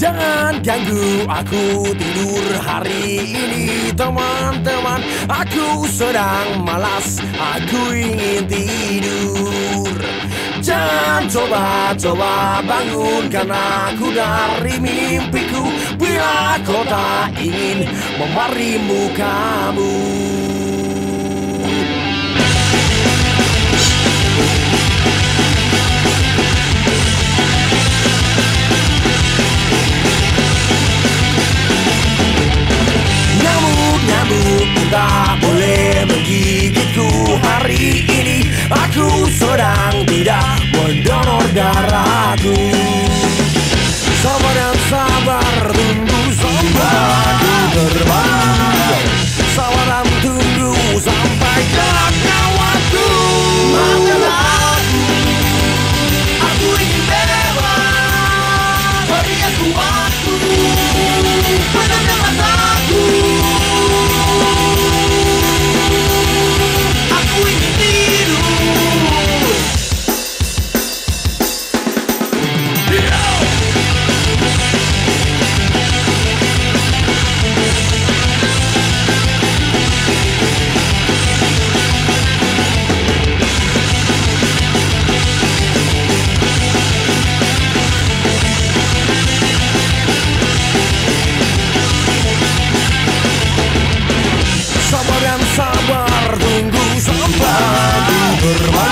Jangan ganggu aku tidur hari ini teman-teman. Aku sedang malas, aku ingin tidur. Jangan coba-coba bangunkan aku dari mimpiku. Bila kau tak ingin memarimu kamu tidak mendonor darahku Sabar dan sabar Sembari bermain